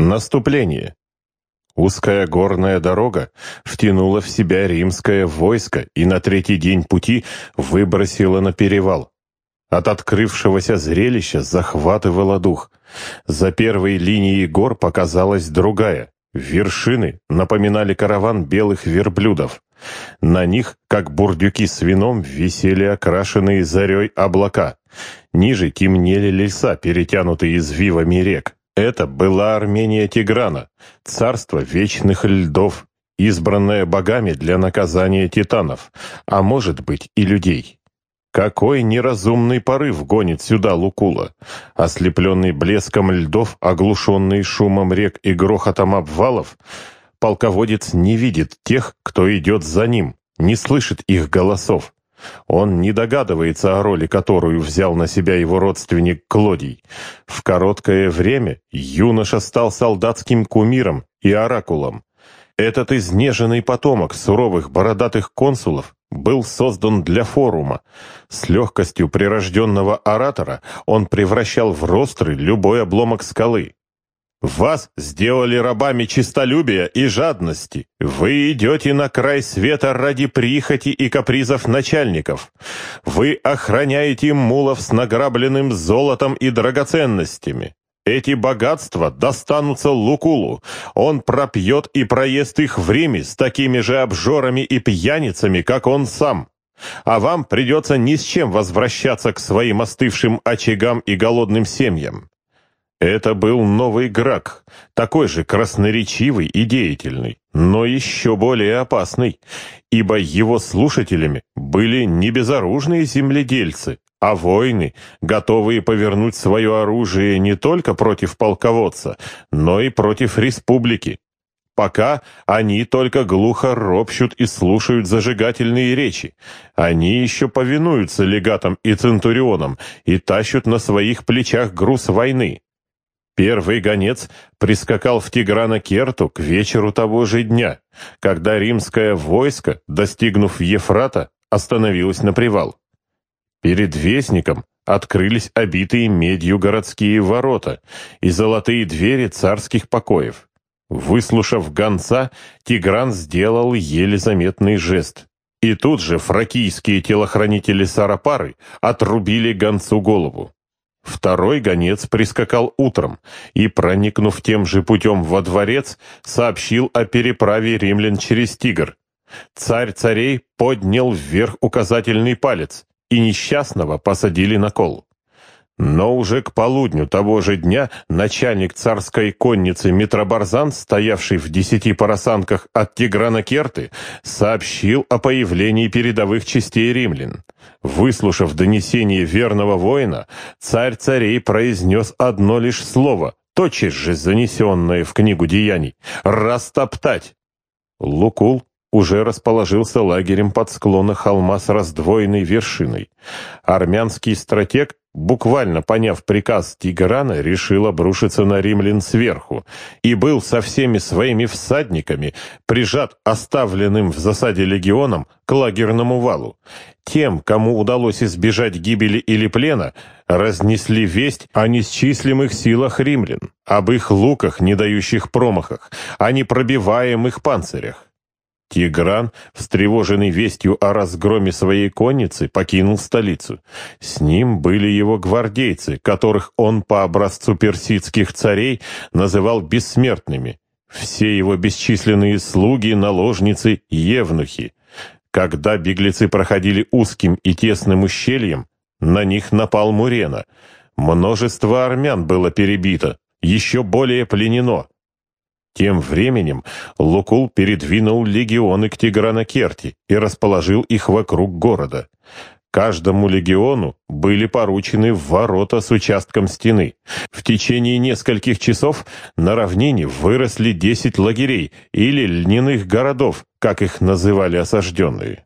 Наступление. Узкая горная дорога втянула в себя римское войско и на третий день пути выбросила на перевал. От открывшегося зрелища захватывало дух. За первой линией гор показалась другая. Вершины напоминали караван белых верблюдов. На них, как бурдюки с вином, висели окрашенные зарей облака. Ниже темнели леса, перетянутые извивами рек. Это была Армения Тиграна, царство вечных льдов, избранное богами для наказания титанов, а может быть и людей. Какой неразумный порыв гонит сюда Лукула? Ослепленный блеском льдов, оглушенный шумом рек и грохотом обвалов, полководец не видит тех, кто идет за ним, не слышит их голосов. Он не догадывается о роли, которую взял на себя его родственник Клодий. В короткое время юноша стал солдатским кумиром и оракулом. Этот изнеженный потомок суровых бородатых консулов был создан для форума. С легкостью прирожденного оратора он превращал в ростры любой обломок скалы. Вас сделали рабами честолюбия и жадности. Вы идете на край света ради прихоти и капризов начальников. Вы охраняете мулов с награбленным золотом и драгоценностями. Эти богатства достанутся Лукулу. Он пропьет и проест их в Риме с такими же обжорами и пьяницами, как он сам. А вам придется ни с чем возвращаться к своим остывшим очагам и голодным семьям. Это был новый Грак, такой же красноречивый и деятельный, но еще более опасный, ибо его слушателями были не безоружные земледельцы, а воины, готовые повернуть свое оружие не только против полководца, но и против республики. Пока они только глухо ропщут и слушают зажигательные речи. Они еще повинуются легатам и центурионам и тащут на своих плечах груз войны. Первый гонец прискакал в Тиграна-Керту к вечеру того же дня, когда римское войско, достигнув Ефрата, остановилось на привал. Перед вестником открылись обитые медью городские ворота и золотые двери царских покоев. Выслушав гонца, Тигран сделал еле заметный жест. И тут же фракийские телохранители Сарапары отрубили гонцу голову. Второй гонец прискакал утром и, проникнув тем же путем во дворец, сообщил о переправе римлян через Тигр. Царь царей поднял вверх указательный палец, и несчастного посадили на кол. Но уже к полудню того же дня начальник царской конницы Митробарзан, стоявший в десяти парасанках от Тиграна Керты, сообщил о появлении передовых частей римлян. Выслушав донесение верного воина, царь царей произнес одно лишь слово, тотчас же занесенное в книгу деяний — «растоптать». Лукул уже расположился лагерем под склоном холма с раздвоенной вершиной. Армянский стратег, буквально поняв приказ Тиграна, решил обрушиться на римлян сверху и был со всеми своими всадниками прижат оставленным в засаде легионом к лагерному валу. Тем, кому удалось избежать гибели или плена, разнесли весть о несчислимых силах римлян, об их луках, не дающих промахах, о непробиваемых панцирях. Тигран, встревоженный вестью о разгроме своей конницы, покинул столицу. С ним были его гвардейцы, которых он по образцу персидских царей называл бессмертными. Все его бесчисленные слуги, наложницы, евнухи. Когда беглецы проходили узким и тесным ущельем, на них напал Мурена. Множество армян было перебито, еще более пленено. Тем временем Лукул передвинул легионы к Тигранакерти и расположил их вокруг города. Каждому легиону были поручены ворота с участком стены. В течение нескольких часов на равнине выросли десять лагерей или льняных городов, как их называли осажденные.